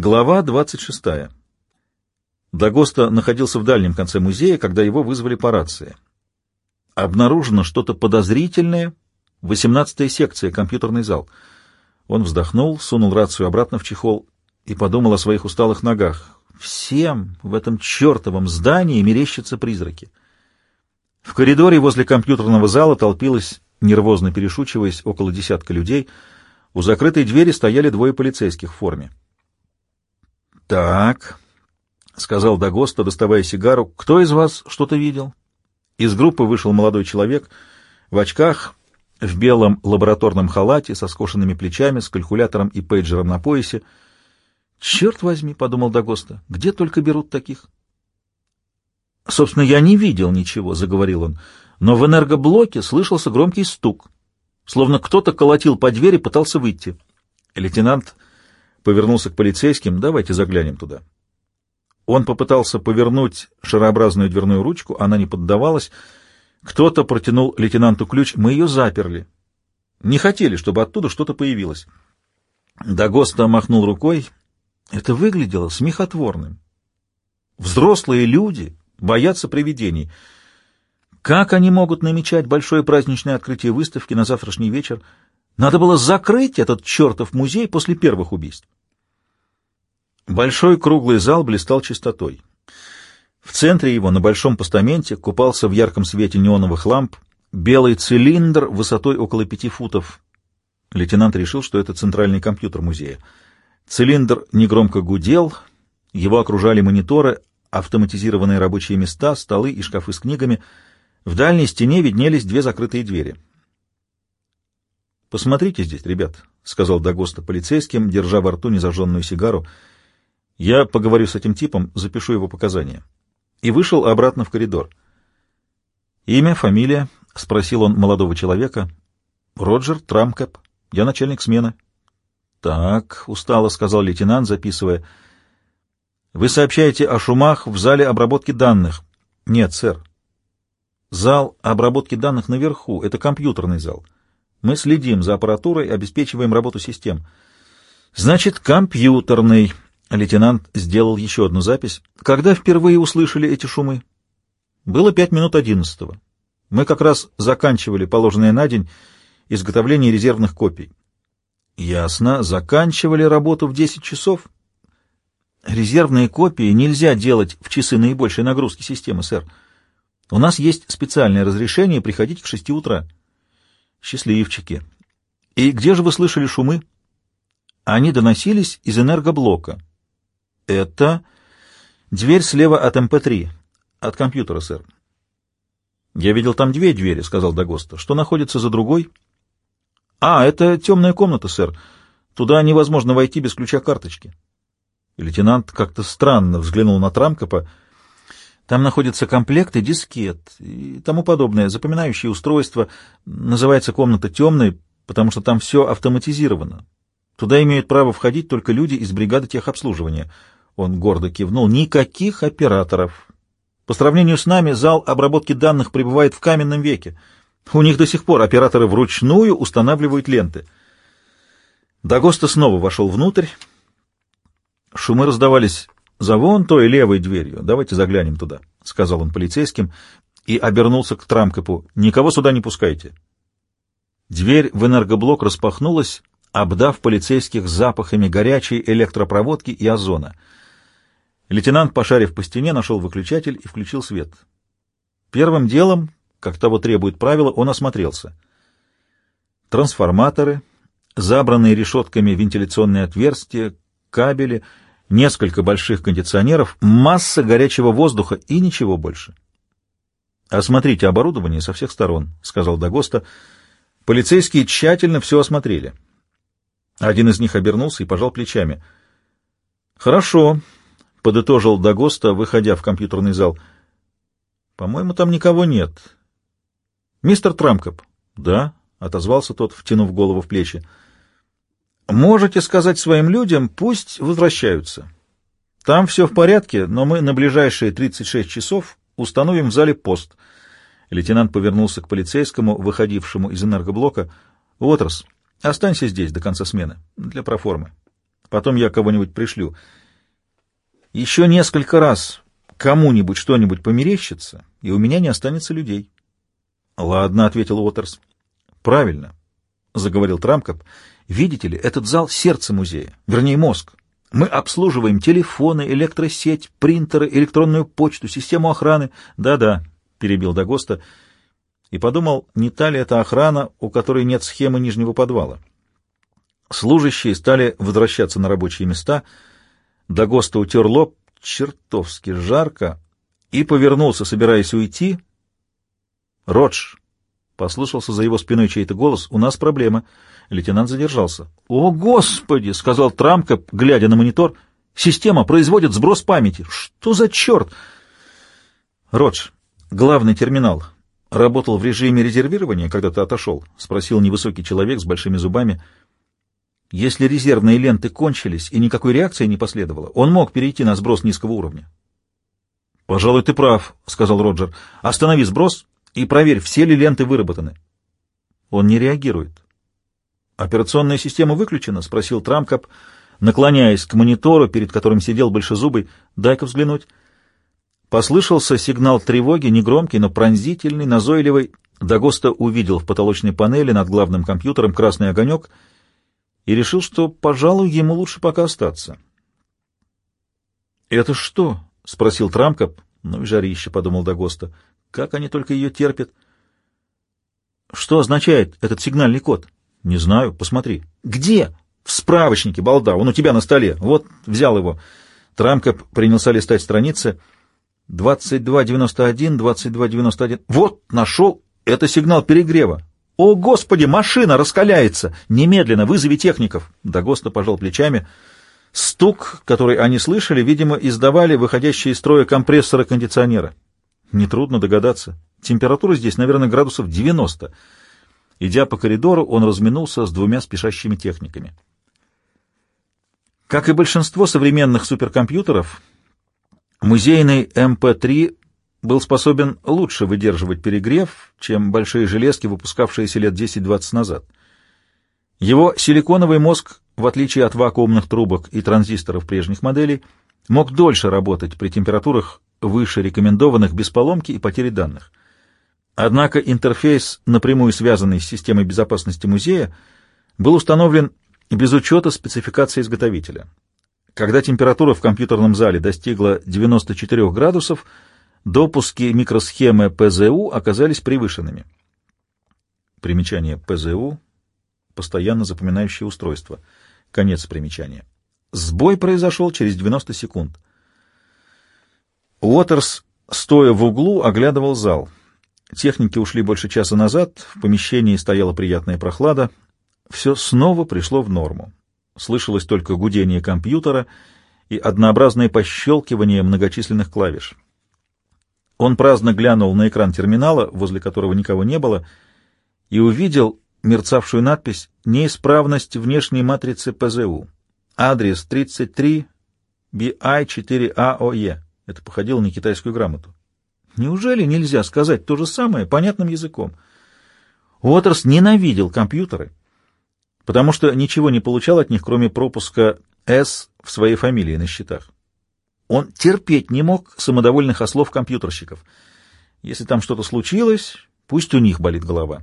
Глава 26. Дагоста находился в дальнем конце музея, когда его вызвали по рации. Обнаружено что-то подозрительное. 18-я секция, компьютерный зал. Он вздохнул, сунул рацию обратно в чехол и подумал о своих усталых ногах. Всем в этом чертовом здании мерещатся призраки. В коридоре возле компьютерного зала толпилось, нервозно перешучиваясь, около десятка людей. У закрытой двери стояли двое полицейских в форме. «Так», — сказал Дагоста, доставая сигару, — «кто из вас что-то видел?» Из группы вышел молодой человек в очках, в белом лабораторном халате, со скошенными плечами, с калькулятором и пейджером на поясе. «Черт возьми», — подумал Дагоста, — «где только берут таких?» «Собственно, я не видел ничего», — заговорил он, — «но в энергоблоке слышался громкий стук, словно кто-то колотил по двери, пытался выйти». Лейтенант повернулся к полицейским. «Давайте заглянем туда». Он попытался повернуть шарообразную дверную ручку, она не поддавалась. Кто-то протянул лейтенанту ключ, мы ее заперли. Не хотели, чтобы оттуда что-то появилось. Дагоста махнул рукой. Это выглядело смехотворным. Взрослые люди боятся привидений. Как они могут намечать большое праздничное открытие выставки на завтрашний вечер? Надо было закрыть этот чертов музей после первых убийств. Большой круглый зал блистал чистотой. В центре его, на большом постаменте, купался в ярком свете неоновых ламп белый цилиндр высотой около пяти футов. Лейтенант решил, что это центральный компьютер музея. Цилиндр негромко гудел, его окружали мониторы, автоматизированные рабочие места, столы и шкафы с книгами. В дальней стене виднелись две закрытые двери — «Посмотрите здесь, ребят», — сказал Дагоста полицейским, держа во рту незажженную сигару. «Я поговорю с этим типом, запишу его показания». И вышел обратно в коридор. «Имя, фамилия?» — спросил он молодого человека. «Роджер Трамкэп. Я начальник смены». «Так», — устало сказал лейтенант, записывая. «Вы сообщаете о шумах в зале обработки данных?» «Нет, сэр». «Зал обработки данных наверху. Это компьютерный зал». Мы следим за аппаратурой, обеспечиваем работу систем. Значит, компьютерный. Лейтенант сделал еще одну запись. Когда впервые услышали эти шумы? Было пять минут одиннадцатого. Мы как раз заканчивали положенное на день изготовление резервных копий. Ясно. Заканчивали работу в десять часов? Резервные копии нельзя делать в часы наибольшей нагрузки системы, сэр. У нас есть специальное разрешение приходить к шести утра. Счастливчики. И где же вы слышали шумы? Они доносились из энергоблока. Это дверь слева от МП-3, от компьютера, сэр. Я видел там две двери, сказал Дагоста. Что находится за другой? А, это темная комната, сэр. Туда невозможно войти без ключа карточки. Лейтенант как-то странно взглянул на Трамкопа. Там находятся комплекты, дискет и тому подобное, запоминающие устройства. Называется комната темной, потому что там все автоматизировано. Туда имеют право входить только люди из бригады техобслуживания. Он гордо кивнул. Никаких операторов. По сравнению с нами, зал обработки данных пребывает в каменном веке. У них до сих пор операторы вручную устанавливают ленты. Дагоста снова вошел внутрь. Шумы раздавались «За вон той левой дверью. Давайте заглянем туда», — сказал он полицейским и обернулся к Трамкопу. «Никого сюда не пускайте». Дверь в энергоблок распахнулась, обдав полицейских запахами горячей электропроводки и озона. Лейтенант, пошарив по стене, нашел выключатель и включил свет. Первым делом, как того требует правило, он осмотрелся. Трансформаторы, забранные решетками вентиляционные отверстия, кабели — несколько больших кондиционеров, масса горячего воздуха и ничего больше. «Осмотрите оборудование со всех сторон», — сказал Дагоста. Полицейские тщательно все осмотрели. Один из них обернулся и пожал плечами. «Хорошо», — подытожил Дагоста, выходя в компьютерный зал. «По-моему, там никого нет». «Мистер Трамкоп?» «Да», — отозвался тот, втянув голову в плечи. Можете сказать своим людям, пусть возвращаются. Там все в порядке, но мы на ближайшие 36 часов установим в зале пост. Лейтенант повернулся к полицейскому, выходившему из энергоблока. Отрас, останься здесь до конца смены, для проформы. Потом я кого-нибудь пришлю. Еще несколько раз кому-нибудь что-нибудь померещится, и у меня не останется людей. — Ладно, — ответил Уотерс. — Правильно, — заговорил Трамкоп. — Видите ли, этот зал — сердце музея, вернее, мозг. Мы обслуживаем телефоны, электросеть, принтеры, электронную почту, систему охраны. Да-да, — перебил Дагоста, и подумал, не та ли это охрана, у которой нет схемы нижнего подвала. Служащие стали возвращаться на рабочие места. Дагоста утер лоб, чертовски жарко, и повернулся, собираясь уйти. «Родж!» — послышался за его спиной чей-то голос. «У нас проблема». Лейтенант задержался. «О, Господи!» — сказал Трамка, глядя на монитор. «Система производит сброс памяти. Что за черт?» «Родж, главный терминал работал в режиме резервирования, когда ты отошел?» — спросил невысокий человек с большими зубами. «Если резервные ленты кончились и никакой реакции не последовало, он мог перейти на сброс низкого уровня». «Пожалуй, ты прав», — сказал Роджер. «Останови сброс и проверь, все ли ленты выработаны». Он не реагирует. «Операционная система выключена?» — спросил Трамкоп, наклоняясь к монитору, перед которым сидел большезубый. «Дай-ка взглянуть». Послышался сигнал тревоги, негромкий, но пронзительный, назойливый. Дагоста увидел в потолочной панели над главным компьютером красный огонек и решил, что, пожалуй, ему лучше пока остаться. «Это что?» — спросил Трамкоп. «Ну и жарище», — подумал Дагоста. «Как они только ее терпят». «Что означает этот сигнальный код?» Не знаю, посмотри. Где? В справочнике, балда, он у тебя на столе. Вот, взял его. Трамка принялся листать страницы. 2291, 2291. Вот, нашел. Это сигнал перегрева. О, Господи, машина раскаляется! Немедленно вызови техников. Дагоста пожал плечами. Стук, который они слышали, видимо, издавали выходящие из строя компрессоры кондиционера. Нетрудно догадаться. Температура здесь, наверное, градусов 90. Идя по коридору, он разминулся с двумя спешащими техниками. Как и большинство современных суперкомпьютеров, музейный МП-3 был способен лучше выдерживать перегрев, чем большие железки, выпускавшиеся лет 10-20 назад. Его силиконовый мозг, в отличие от вакуумных трубок и транзисторов прежних моделей, мог дольше работать при температурах выше рекомендованных без поломки и потери данных. Однако интерфейс, напрямую связанный с системой безопасности музея, был установлен без учета спецификации изготовителя. Когда температура в компьютерном зале достигла 94 градусов, допуски микросхемы ПЗУ оказались превышенными. Примечание ПЗУ — постоянно запоминающее устройство. Конец примечания. Сбой произошел через 90 секунд. Уотерс, стоя в углу, оглядывал зал — Техники ушли больше часа назад, в помещении стояла приятная прохлада. Все снова пришло в норму. Слышалось только гудение компьютера и однообразное пощелкивание многочисленных клавиш. Он праздно глянул на экран терминала, возле которого никого не было, и увидел мерцавшую надпись «Неисправность внешней матрицы ПЗУ». Адрес 33 BI4AOE. Это походило на китайскую грамоту. Неужели нельзя сказать то же самое понятным языком? Уотерс ненавидел компьютеры, потому что ничего не получал от них, кроме пропуска «С» в своей фамилии на счетах. Он терпеть не мог самодовольных ослов компьютерщиков. Если там что-то случилось, пусть у них болит голова.